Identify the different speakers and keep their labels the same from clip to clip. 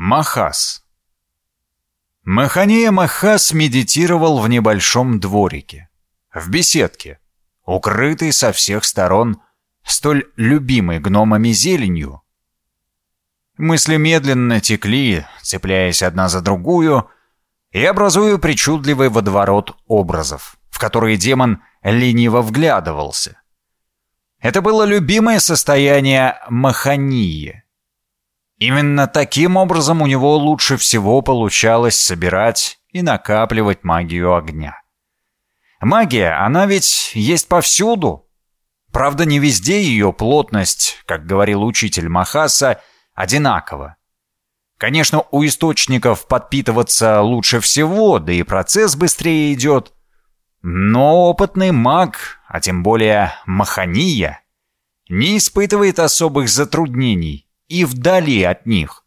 Speaker 1: Махас. Махания Махас медитировал в небольшом дворике, в беседке, укрытый со всех сторон столь любимой гномами зеленью. Мысли медленно текли, цепляясь одна за другую, и образуя причудливый водоворот образов, в которые демон лениво вглядывался. Это было любимое состояние махании. Именно таким образом у него лучше всего получалось собирать и накапливать магию огня. Магия, она ведь есть повсюду. Правда, не везде ее плотность, как говорил учитель Махаса, одинакова. Конечно, у источников подпитываться лучше всего, да и процесс быстрее идет. Но опытный маг, а тем более махания, не испытывает особых затруднений и вдали от них.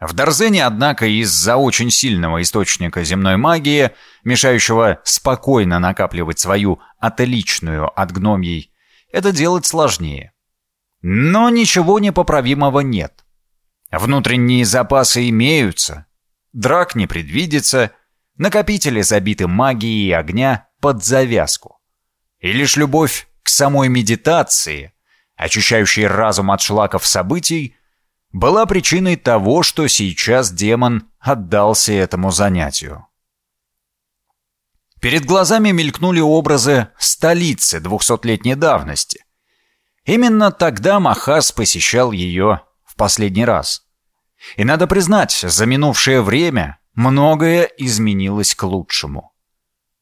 Speaker 1: В Дарзене, однако, из-за очень сильного источника земной магии, мешающего спокойно накапливать свою отличную от гномьей, это делать сложнее. Но ничего непоправимого нет. Внутренние запасы имеются, драк не предвидится, накопители забиты магией огня под завязку. И лишь любовь к самой медитации очищающий разум от шлаков событий, была причиной того, что сейчас демон отдался этому занятию. Перед глазами мелькнули образы столицы двухсотлетней давности. Именно тогда Махас посещал ее в последний раз. И надо признать, за минувшее время многое изменилось к лучшему.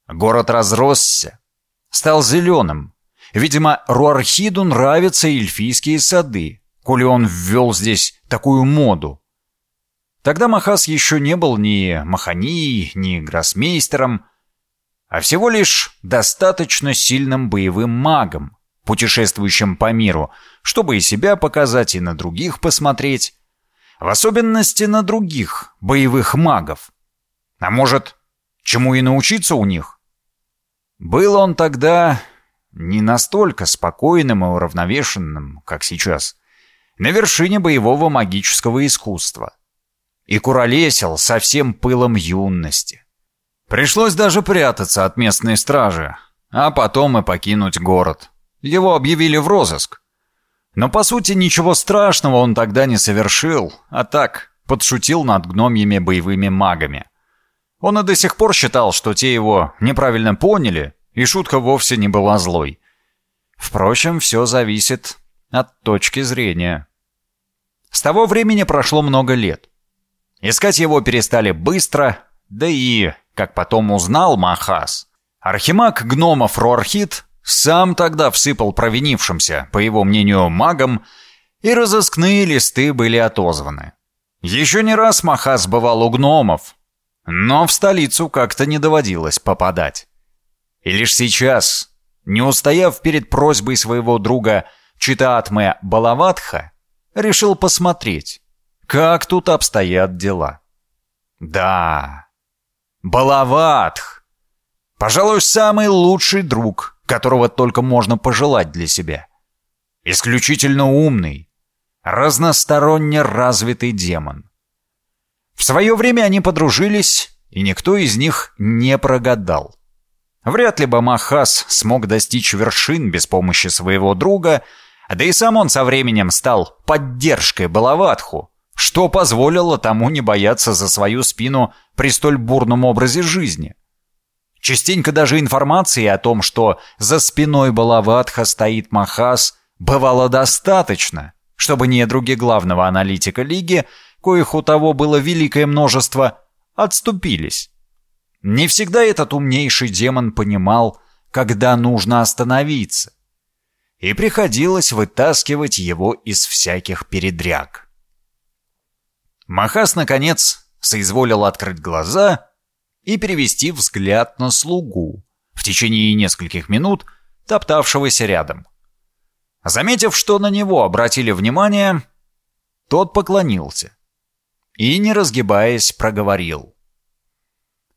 Speaker 1: Город разросся, стал зеленым, Видимо, Руархиду нравятся эльфийские сады, коли он ввел здесь такую моду. Тогда Махас еще не был ни маханией, ни гроссмейстером, а всего лишь достаточно сильным боевым магом, путешествующим по миру, чтобы и себя показать, и на других посмотреть. В особенности на других боевых магов. А может, чему и научиться у них? Был он тогда не настолько спокойным и уравновешенным, как сейчас, на вершине боевого магического искусства. И куролесил со всем пылом юности. Пришлось даже прятаться от местной стражи, а потом и покинуть город. Его объявили в розыск. Но, по сути, ничего страшного он тогда не совершил, а так подшутил над гномьими боевыми магами. Он и до сих пор считал, что те его неправильно поняли и шутка вовсе не была злой. Впрочем, все зависит от точки зрения. С того времени прошло много лет. Искать его перестали быстро, да и, как потом узнал Махас, архимаг гномов Руархит сам тогда всыпал провинившимся, по его мнению, магам, и разыскные листы были отозваны. Еще не раз Махас бывал у гномов, но в столицу как-то не доводилось попадать. И лишь сейчас, не устояв перед просьбой своего друга Читаатме Балаватха, решил посмотреть, как тут обстоят дела. Да, Балаватх, пожалуй, самый лучший друг, которого только можно пожелать для себя. Исключительно умный, разносторонне развитый демон. В свое время они подружились, и никто из них не прогадал. Вряд ли бы Махас смог достичь вершин без помощи своего друга, да и сам он со временем стал поддержкой Балаватху, что позволило тому не бояться за свою спину при столь бурном образе жизни. Частенько даже информации о том, что за спиной Балаватха стоит Махас, бывало достаточно, чтобы недруги главного аналитика Лиги, коих у того было великое множество, отступились. Не всегда этот умнейший демон понимал, когда нужно остановиться. И приходилось вытаскивать его из всяких передряг. Махас, наконец, соизволил открыть глаза и перевести взгляд на слугу, в течение нескольких минут топтавшегося рядом. Заметив, что на него обратили внимание, тот поклонился и, не разгибаясь, проговорил.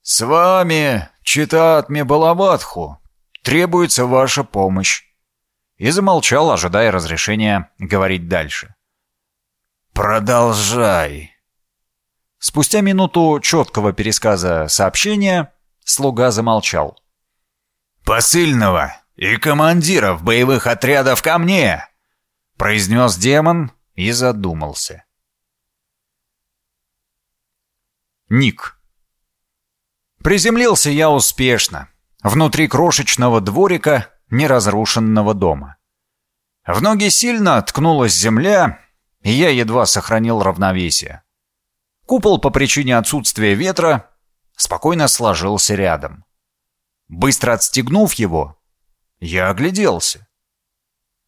Speaker 1: «С вами, читатме Балаватху, требуется ваша помощь». И замолчал, ожидая разрешения говорить дальше.
Speaker 2: «Продолжай»,
Speaker 1: Спустя минуту четкого пересказа сообщения слуга замолчал.
Speaker 2: «Посыльного и командиров боевых отрядов ко мне!»
Speaker 1: произнес демон и задумался. Ник. Приземлился я успешно, внутри крошечного дворика неразрушенного дома. В ноги сильно ткнулась земля, и я едва сохранил равновесие. Купол по причине отсутствия ветра спокойно сложился рядом. Быстро отстегнув его, я огляделся.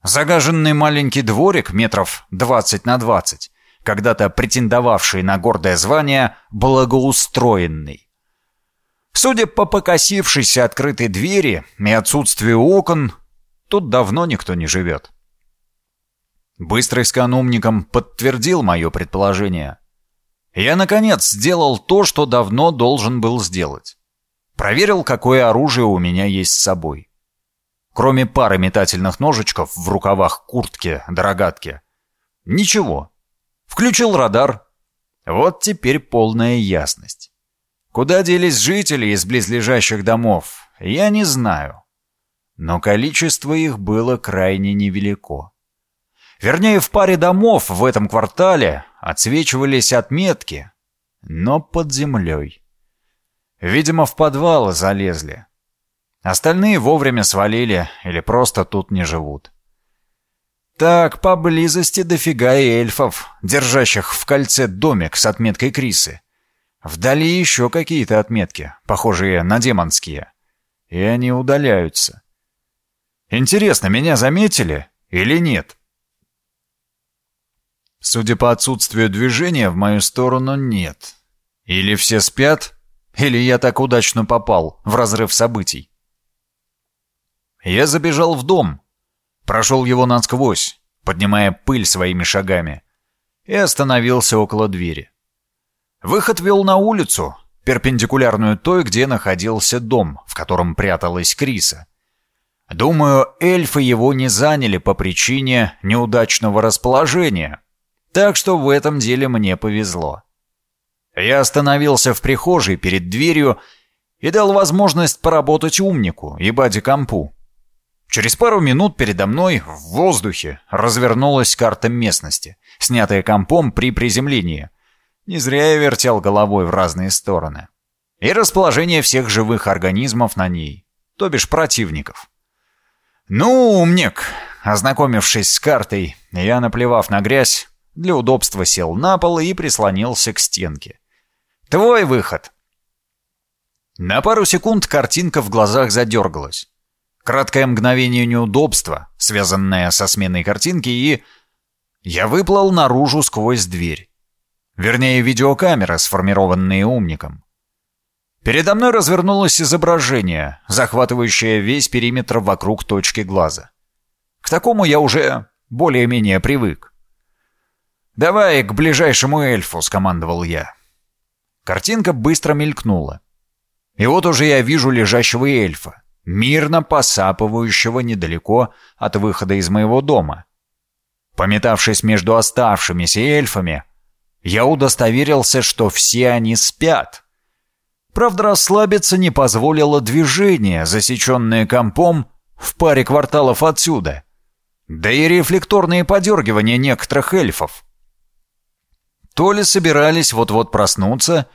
Speaker 1: Загаженный маленький дворик метров 20 на 20, когда-то претендовавший на гордое звание благоустроенный. Судя по покосившейся открытой двери и отсутствию окон, тут давно никто не живет. Быстрый скан умником подтвердил мое предположение. Я, наконец, сделал то, что давно должен был сделать. Проверил, какое оружие у меня есть с собой. Кроме пары метательных ножичков в рукавах куртки до рогатки. Ничего. Включил радар. Вот теперь полная ясность. Куда делись жители из близлежащих домов, я не знаю. Но количество их было крайне невелико. Вернее, в паре домов в этом квартале отсвечивались отметки, но под землей. Видимо, в подвалы залезли. Остальные вовремя свалили или просто тут не живут. Так, поблизости дофига эльфов, держащих в кольце домик с отметкой Крисы. Вдали еще какие-то отметки, похожие на демонские. И они удаляются. Интересно, меня заметили или нет? Судя по отсутствию движения, в мою сторону нет. Или все спят, или я так удачно попал в разрыв событий. Я забежал в дом, прошел его насквозь, поднимая пыль своими шагами, и остановился около двери. Выход вел на улицу, перпендикулярную той, где находился дом, в котором пряталась Криса. Думаю, эльфы его не заняли по причине неудачного расположения — так что в этом деле мне повезло. Я остановился в прихожей перед дверью и дал возможность поработать умнику и бади-компу. Через пару минут передо мной в воздухе развернулась карта местности, снятая компом при приземлении. Не зря я вертел головой в разные стороны. И расположение всех живых организмов на ней, то бишь противников. «Ну, умник!» Ознакомившись с картой, я, наплевав на грязь, для удобства сел на пол и прислонился к стенке. «Твой выход!» На пару секунд картинка в глазах задергалась. Краткое мгновение неудобства, связанное со сменой картинки, и... Я выплыл наружу сквозь дверь. Вернее, видеокамера, сформированная умником. Передо мной развернулось изображение, захватывающее весь периметр вокруг точки глаза. К такому я уже более-менее привык. «Давай к ближайшему эльфу», — скомандовал я. Картинка быстро мелькнула. И вот уже я вижу лежащего эльфа, мирно посапывающего недалеко от выхода из моего дома. Пометавшись между оставшимися эльфами, я удостоверился, что все они спят. Правда, расслабиться не позволило движение, засеченное компом в паре кварталов отсюда. Да и рефлекторные подергивания некоторых эльфов. То ли собирались вот-вот проснуться,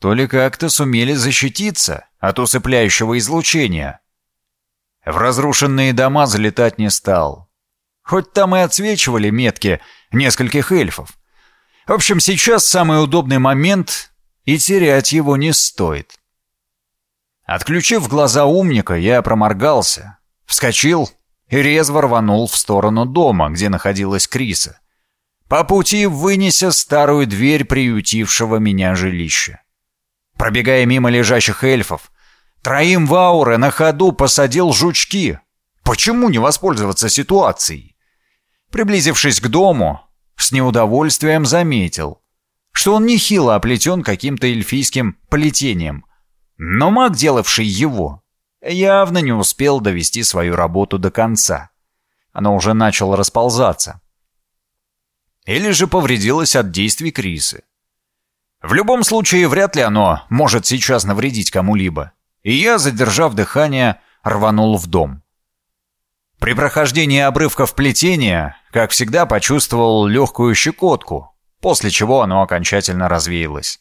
Speaker 1: то ли как-то сумели защититься от усыпляющего излучения. В разрушенные дома залетать не стал. Хоть там и отсвечивали метки нескольких эльфов. В общем, сейчас самый удобный момент, и терять его не стоит. Отключив глаза умника, я проморгался, вскочил и резво рванул в сторону дома, где находилась Криса по пути вынеся старую дверь приютившего меня жилища. Пробегая мимо лежащих эльфов, троим в ауре на ходу посадил жучки. Почему не воспользоваться ситуацией? Приблизившись к дому, с неудовольствием заметил, что он нехило оплетен каким-то эльфийским плетением. Но маг, делавший его, явно не успел довести свою работу до конца. Оно уже начало расползаться или же повредилась от действий Крисы. В любом случае, вряд ли оно может сейчас навредить кому-либо. И я, задержав дыхание, рванул в дом. При прохождении обрывков плетения, как всегда, почувствовал легкую щекотку, после чего оно окончательно развеялось.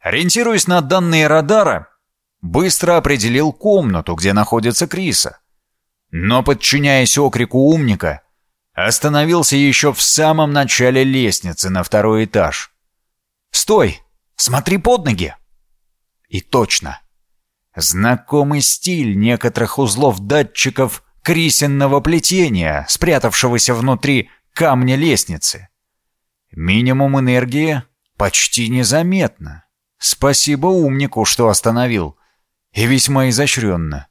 Speaker 1: Ориентируясь на данные радара, быстро определил комнату, где находится Криса. Но, подчиняясь окрику умника, остановился еще в самом начале лестницы на второй этаж. «Стой! Смотри под ноги!» И точно. Знакомый стиль некоторых узлов датчиков крисенного плетения, спрятавшегося внутри камня лестницы. Минимум энергии почти незаметно. Спасибо умнику, что остановил. И весьма изощренно.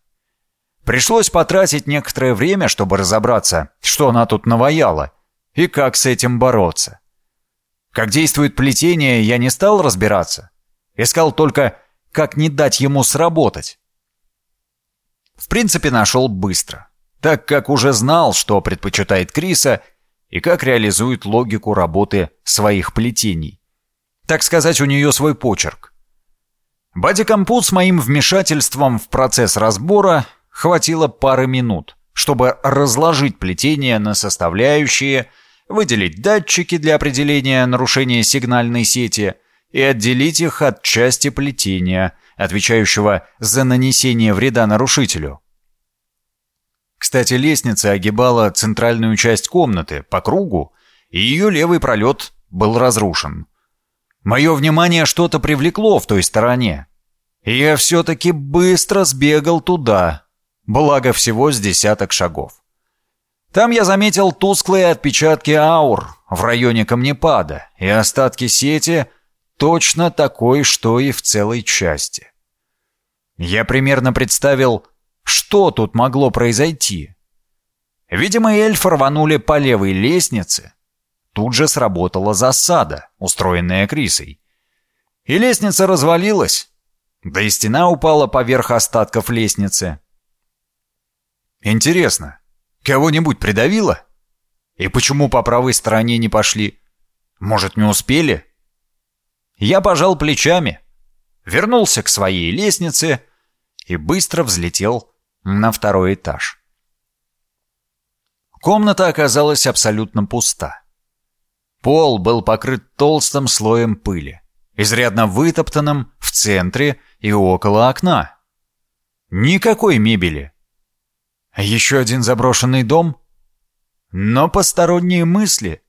Speaker 1: Пришлось потратить некоторое время, чтобы разобраться, что она тут наваяла, и как с этим бороться. Как действует плетение, я не стал разбираться. Искал только, как не дать ему сработать. В принципе, нашел быстро, так как уже знал, что предпочитает Криса и как реализует логику работы своих плетений. Так сказать, у нее свой почерк. Бади-компут с моим вмешательством в процесс разбора хватило пары минут, чтобы разложить плетение на составляющие, выделить датчики для определения нарушения сигнальной сети и отделить их от части плетения, отвечающего за нанесение вреда нарушителю. Кстати, лестница огибала центральную часть комнаты по кругу, и ее левый пролет был разрушен. Мое внимание что-то привлекло в той стороне. И я все-таки быстро сбегал туда, благо всего с десяток шагов. Там я заметил тусклые отпечатки аур в районе камнепада и остатки сети точно такой, что и в целой части. Я примерно представил, что тут могло произойти. Видимо, эльфы рванули по левой лестнице. Тут же сработала засада, устроенная Крисой. И лестница развалилась, да и стена упала поверх остатков лестницы. Интересно, кого-нибудь придавило? И почему по правой стороне не пошли? Может, не успели? Я пожал плечами, вернулся к своей лестнице и быстро взлетел на второй этаж. Комната оказалась абсолютно пуста. Пол был покрыт толстым слоем пыли, изрядно вытоптанным в центре и около окна. Никакой мебели, еще один заброшенный дом? Но посторонние мысли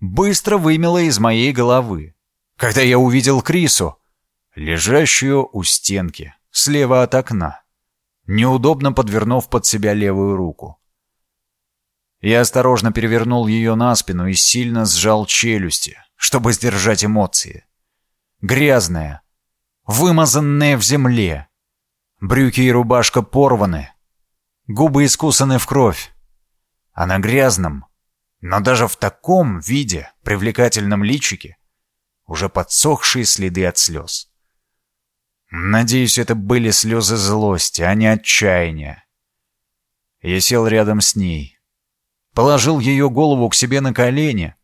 Speaker 1: быстро вымело из моей головы, когда я увидел Крису, лежащую у стенки, слева от окна, неудобно подвернув под себя левую руку. Я осторожно перевернул ее на спину и сильно сжал челюсти, чтобы сдержать эмоции. Грязная, вымазанная в земле. Брюки и рубашка порваны, Губы искусаны в кровь. А на грязном, но даже в таком виде, привлекательном личике, уже подсохшие следы от слез. Надеюсь, это были слезы злости, а не отчаяния. Я сел рядом с ней, положил ее голову к себе на колени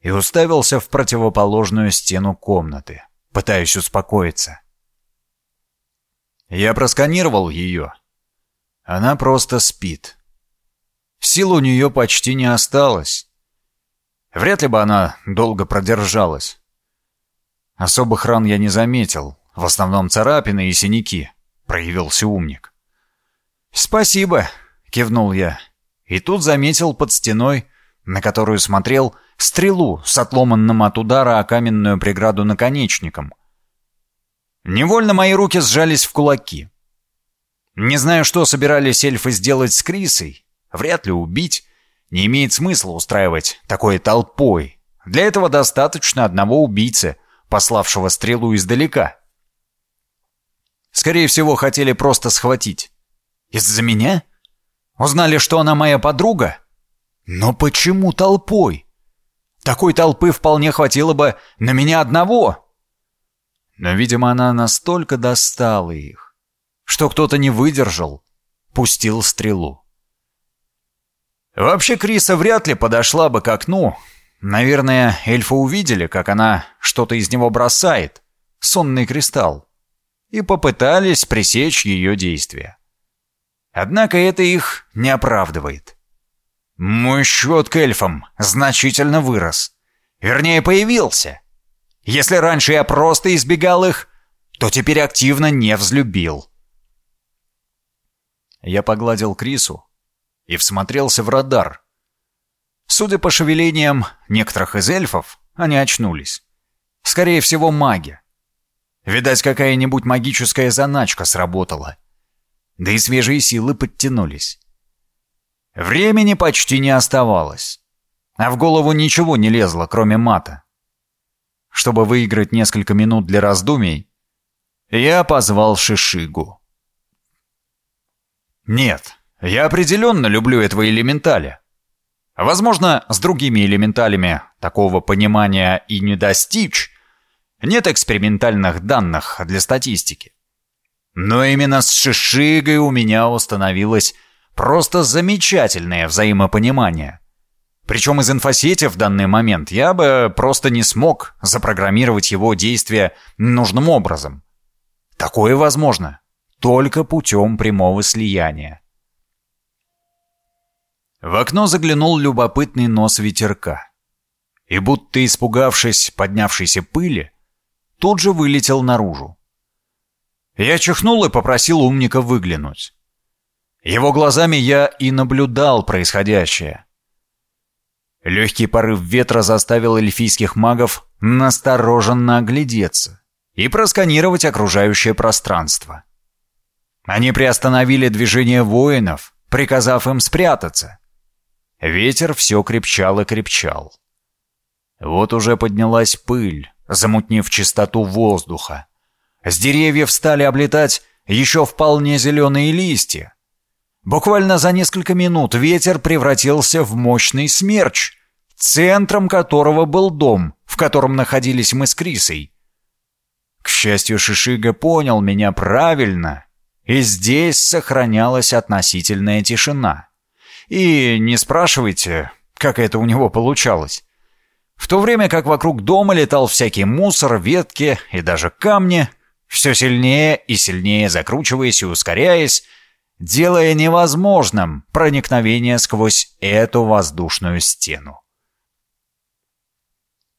Speaker 1: и уставился в противоположную стену комнаты, пытаясь успокоиться. Я просканировал ее она просто спит. Сил у нее почти не осталось. Вряд ли бы она долго продержалась. Особых ран я не заметил. В основном царапины и синяки. Проявился умник. «Спасибо», — кивнул я. И тут заметил под стеной, на которую смотрел, стрелу с отломанным от удара о каменную преграду наконечником. Невольно мои руки сжались в кулаки. Не знаю, что собирались эльфы сделать с Крисой. Вряд ли убить. Не имеет смысла устраивать такой толпой. Для этого достаточно одного убийцы, пославшего стрелу издалека. Скорее всего, хотели просто схватить. Из-за меня? Узнали, что она моя подруга? Но почему толпой? Такой толпы вполне хватило бы на меня одного. Но, видимо, она настолько достала их, что кто-то не выдержал, пустил стрелу. Вообще Криса вряд ли подошла бы к окну, Наверное, эльфы увидели, как она что-то из него бросает, сонный кристалл, и попытались пресечь ее действия. Однако это их не оправдывает. Мой счет к эльфам значительно вырос. Вернее, появился. Если раньше я просто избегал их, то теперь активно не взлюбил. Я погладил Крису и всмотрелся в радар. Судя по шевелениям некоторых из эльфов, они очнулись. Скорее всего, маги. Видать, какая-нибудь магическая заначка сработала. Да и свежие силы подтянулись. Времени почти не оставалось. А в голову ничего не лезло, кроме мата. Чтобы выиграть несколько минут для раздумий, я позвал Шишигу. Нет, я определенно люблю этого элементаля. Возможно, с другими элементалями такого понимания и не достичь. Нет экспериментальных данных для статистики. Но именно с Шишигой у меня установилось просто замечательное взаимопонимание. Причем из инфосети в данный момент я бы просто не смог запрограммировать его действия нужным образом. Такое возможно только путем прямого слияния. В окно заглянул любопытный нос ветерка. И будто испугавшись поднявшейся пыли, тут же вылетел наружу. Я чихнул и попросил умника выглянуть. Его глазами я и наблюдал происходящее. Легкий порыв ветра заставил эльфийских магов настороженно оглядеться и просканировать окружающее пространство. Они приостановили движение воинов, приказав им спрятаться. Ветер все крепчал и крепчал. Вот уже поднялась пыль, замутнив чистоту воздуха. С деревьев стали облетать еще вполне зеленые листья. Буквально за несколько минут ветер превратился в мощный смерч, центром которого был дом, в котором находились мы с Крисой. К счастью, Шишига понял меня правильно, и здесь сохранялась относительная тишина. И не спрашивайте, как это у него получалось. В то время как вокруг дома летал всякий мусор, ветки и даже камни, все сильнее и сильнее закручиваясь и ускоряясь, делая невозможным проникновение сквозь эту воздушную стену.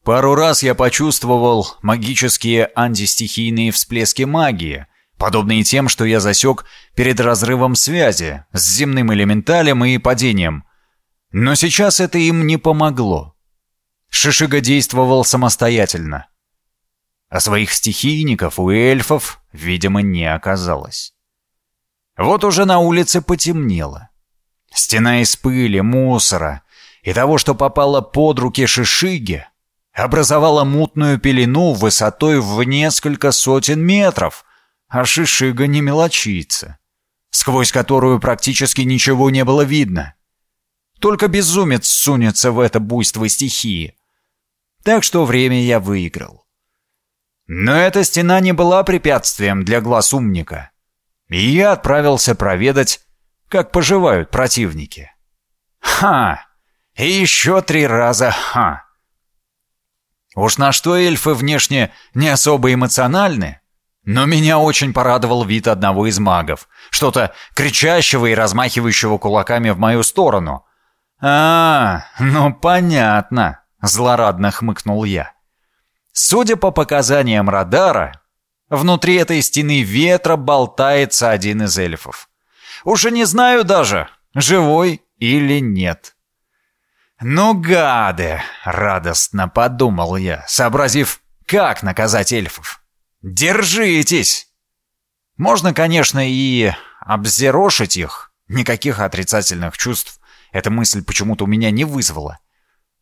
Speaker 1: Пару раз я почувствовал магические антистихийные всплески магии, подобные тем, что я засек перед разрывом связи с земным элементалем и падением. Но сейчас это им не помогло. Шишига действовал самостоятельно. А своих стихийников у эльфов, видимо, не оказалось. Вот уже на улице потемнело. Стена из пыли, мусора и того, что попало под руки Шишиги, образовала мутную пелену высотой в несколько сотен метров, а Шишига не мелочится, сквозь которую практически ничего не было видно. Только безумец сунется в это буйство стихии. Так что время я выиграл. Но эта стена не была препятствием для глаз умника и я отправился проведать, как поживают противники. Ха! И еще три раза ха! Уж на что эльфы внешне не особо эмоциональны, но меня очень порадовал вид одного из магов, что-то кричащего и размахивающего кулаками в мою сторону. «А, ну понятно», — злорадно хмыкнул я. Судя по показаниям радара, Внутри этой стены ветра болтается один из эльфов. Уже не знаю даже, живой или нет. «Ну, гады!» — радостно подумал я, сообразив, как наказать эльфов. «Держитесь!» Можно, конечно, и обзерошить их. Никаких отрицательных чувств эта мысль почему-то у меня не вызвала.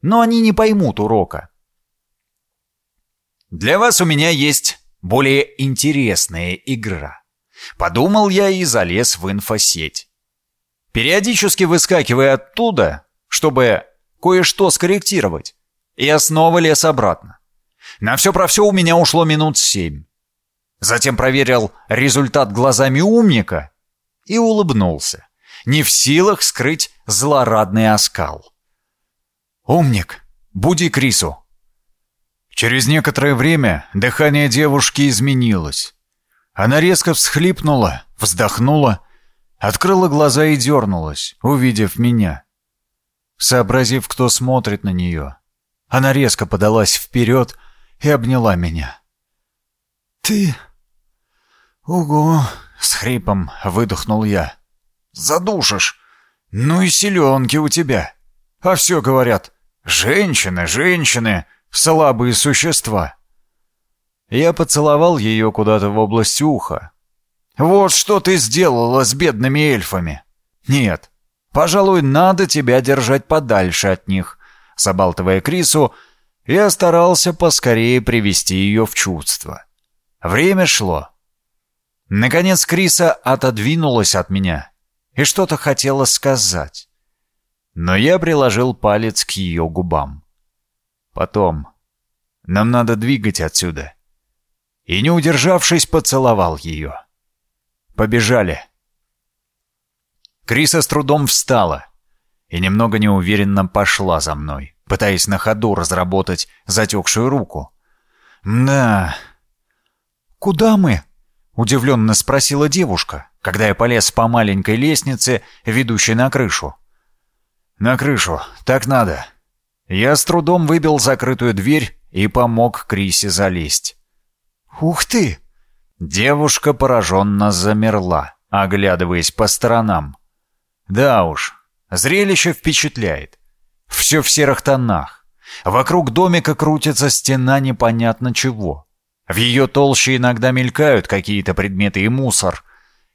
Speaker 1: Но они не поймут урока. Для вас у меня есть более интересная игра. Подумал я и залез в инфосеть. Периодически выскакивая оттуда, чтобы кое-что скорректировать, я снова лез обратно. На все про все у меня ушло минут семь. Затем проверил результат глазами умника и улыбнулся, не в силах скрыть злорадный оскал. «Умник, Буди Крису!» Через некоторое время дыхание девушки изменилось. Она резко всхлипнула, вздохнула, открыла глаза и дернулась, увидев меня. Сообразив, кто смотрит на нее, она резко подалась вперед и обняла меня. «Ты... Ого!» — с хрипом выдохнул я. «Задушишь! Ну и селенки у тебя! А все говорят, женщины, женщины, слабые существа!» Я поцеловал ее куда-то в область уха. «Вот что ты сделала с бедными эльфами!» «Нет, пожалуй, надо тебя держать подальше от них», забалтывая Крису, я старался поскорее привести ее в чувство. Время шло. Наконец Криса отодвинулась от меня и что-то хотела сказать. Но я приложил палец к ее губам. Потом. Нам надо двигать отсюда и, не удержавшись, поцеловал ее. Побежали. Криса с трудом встала и немного неуверенно пошла за мной, пытаясь на ходу разработать затекшую руку. «Да...» «Куда мы?» — удивленно спросила девушка, когда я полез по маленькой лестнице, ведущей на крышу. «На крышу, так надо». Я с трудом выбил закрытую дверь и помог Крисе залезть. «Ух ты!» Девушка пораженно замерла, оглядываясь по сторонам. Да уж, зрелище впечатляет. Все в серых тонах. Вокруг домика крутится стена непонятно чего. В ее толще иногда мелькают какие-то предметы и мусор.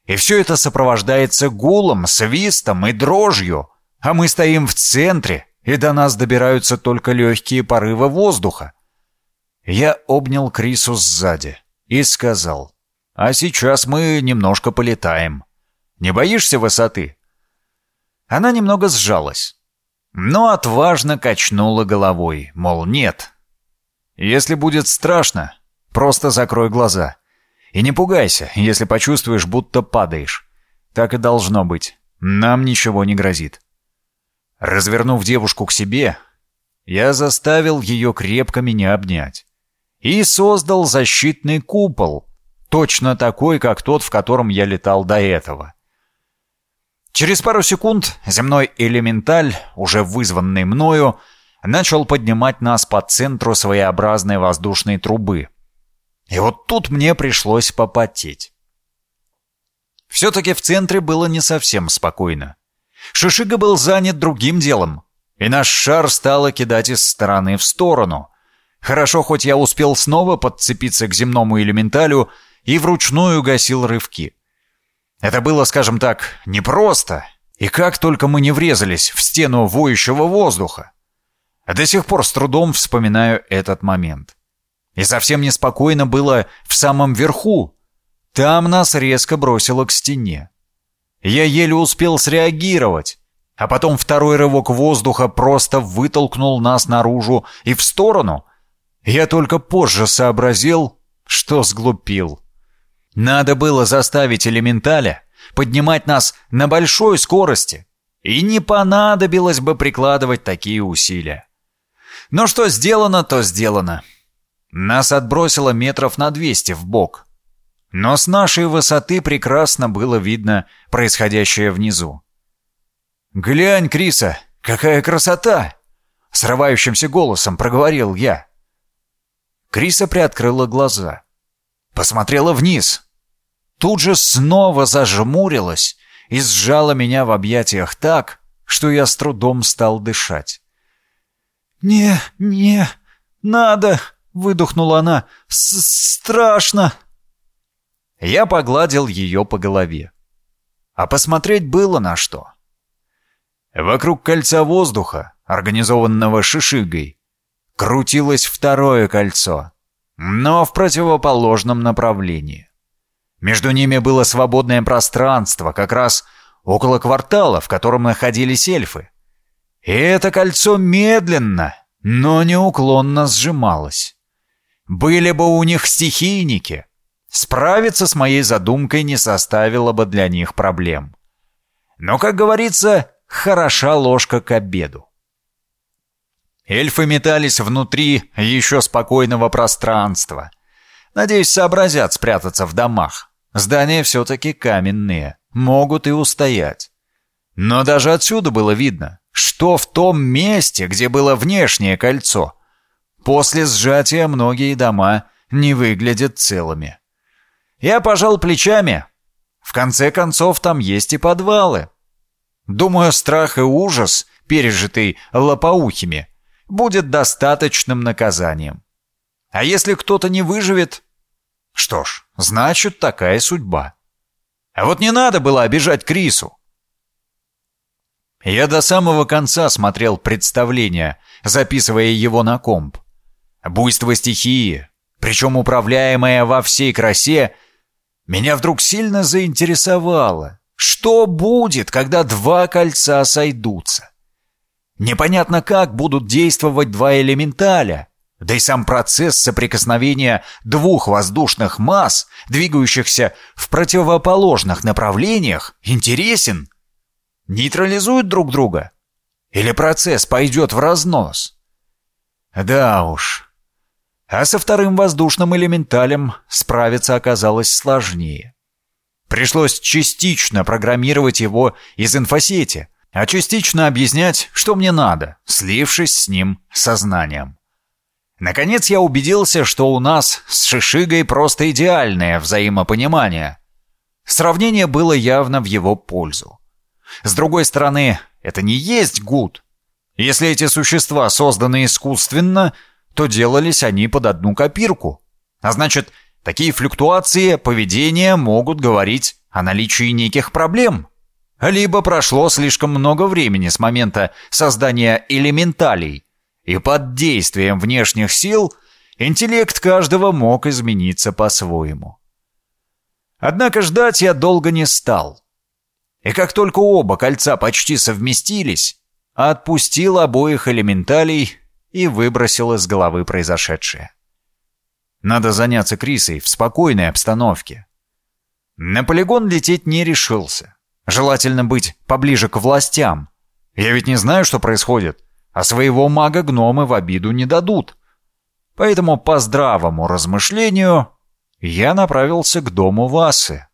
Speaker 1: И все это сопровождается гулом, свистом и дрожью. А мы стоим в центре, и до нас добираются только легкие порывы воздуха. Я обнял Крису сзади и сказал, «А сейчас мы немножко полетаем. Не боишься высоты?» Она немного сжалась, но отважно качнула головой, мол, нет. «Если будет страшно, просто закрой глаза. И не пугайся, если почувствуешь, будто падаешь. Так и должно быть. Нам ничего не грозит». Развернув девушку к себе, я заставил ее крепко меня обнять и создал защитный купол, точно такой, как тот, в котором я летал до этого. Через пару секунд земной элементаль, уже вызванный мною, начал поднимать нас по центру своеобразной воздушной трубы. И вот тут мне пришлось попотеть. Все-таки в центре было не совсем спокойно. Шишига был занят другим делом, и наш шар стало кидать из стороны в сторону, Хорошо, хоть я успел снова подцепиться к земному элементалю и вручную гасил рывки. Это было, скажем так, непросто, и как только мы не врезались в стену воющего воздуха. До сих пор с трудом вспоминаю этот момент. И совсем неспокойно было в самом верху. Там нас резко бросило к стене. Я еле успел среагировать, а потом второй рывок воздуха просто вытолкнул нас наружу и в сторону — я только позже сообразил, что сглупил. Надо было заставить элементаля поднимать нас на большой скорости, и не понадобилось бы прикладывать такие усилия. Но что сделано, то сделано. Нас отбросило метров на 200 в бок. Но с нашей высоты прекрасно было видно происходящее внизу. «Глянь, Криса, какая красота!» Срывающимся голосом проговорил я. Криса приоткрыла глаза. Посмотрела вниз. Тут же снова зажмурилась и сжала меня в объятиях так, что я с трудом стал дышать. «Не, не, надо!» — выдохнула она. «Страшно!» Я погладил ее по голове. А посмотреть было на что. Вокруг кольца воздуха, организованного шишигой, крутилось второе кольцо, но в противоположном направлении. Между ними было свободное пространство, как раз около квартала, в котором находились эльфы. И это кольцо медленно, но неуклонно сжималось. Были бы у них стихийники, справиться с моей задумкой не составило бы для них проблем. Но, как говорится, хороша ложка к обеду. Эльфы метались внутри еще спокойного пространства. Надеюсь, сообразят спрятаться в домах. Здания все-таки каменные, могут и устоять. Но даже отсюда было видно, что в том месте, где было внешнее кольцо, после сжатия многие дома не выглядят целыми. Я пожал плечами. В конце концов, там есть и подвалы. Думаю, страх и ужас, пережитый лопоухими, будет достаточным наказанием. А если кто-то не выживет? Что ж, значит, такая судьба. А вот не надо было обижать Крису. Я до самого конца смотрел представление, записывая его на комп. Буйство стихии, причем управляемое во всей красе, меня вдруг сильно заинтересовало. Что будет, когда два кольца сойдутся? Непонятно, как будут действовать два элементаля. Да и сам процесс соприкосновения двух воздушных масс, двигающихся в противоположных направлениях, интересен. Нейтрализуют друг друга? Или процесс пойдет в разнос? Да уж. А со вторым воздушным элементалем справиться оказалось сложнее. Пришлось частично программировать его из инфосети, а частично объяснять, что мне надо, слившись с ним сознанием. Наконец я убедился, что у нас с Шишигой просто идеальное взаимопонимание. Сравнение было явно в его пользу. С другой стороны, это не есть гуд. Если эти существа созданы искусственно, то делались они под одну копирку. А значит, такие флюктуации поведения могут говорить о наличии неких проблем. Либо прошло слишком много времени с момента создания элементалей, и под действием внешних сил интеллект каждого мог измениться по-своему. Однако ждать я долго не стал. И как только оба кольца почти совместились, отпустил обоих элементалей и выбросил из головы произошедшее. Надо заняться Крисой в спокойной обстановке. На полигон лететь не решился. Желательно быть поближе к властям. Я ведь не знаю, что происходит, а своего мага гномы в обиду не дадут. Поэтому по здравому размышлению я направился к дому Васы.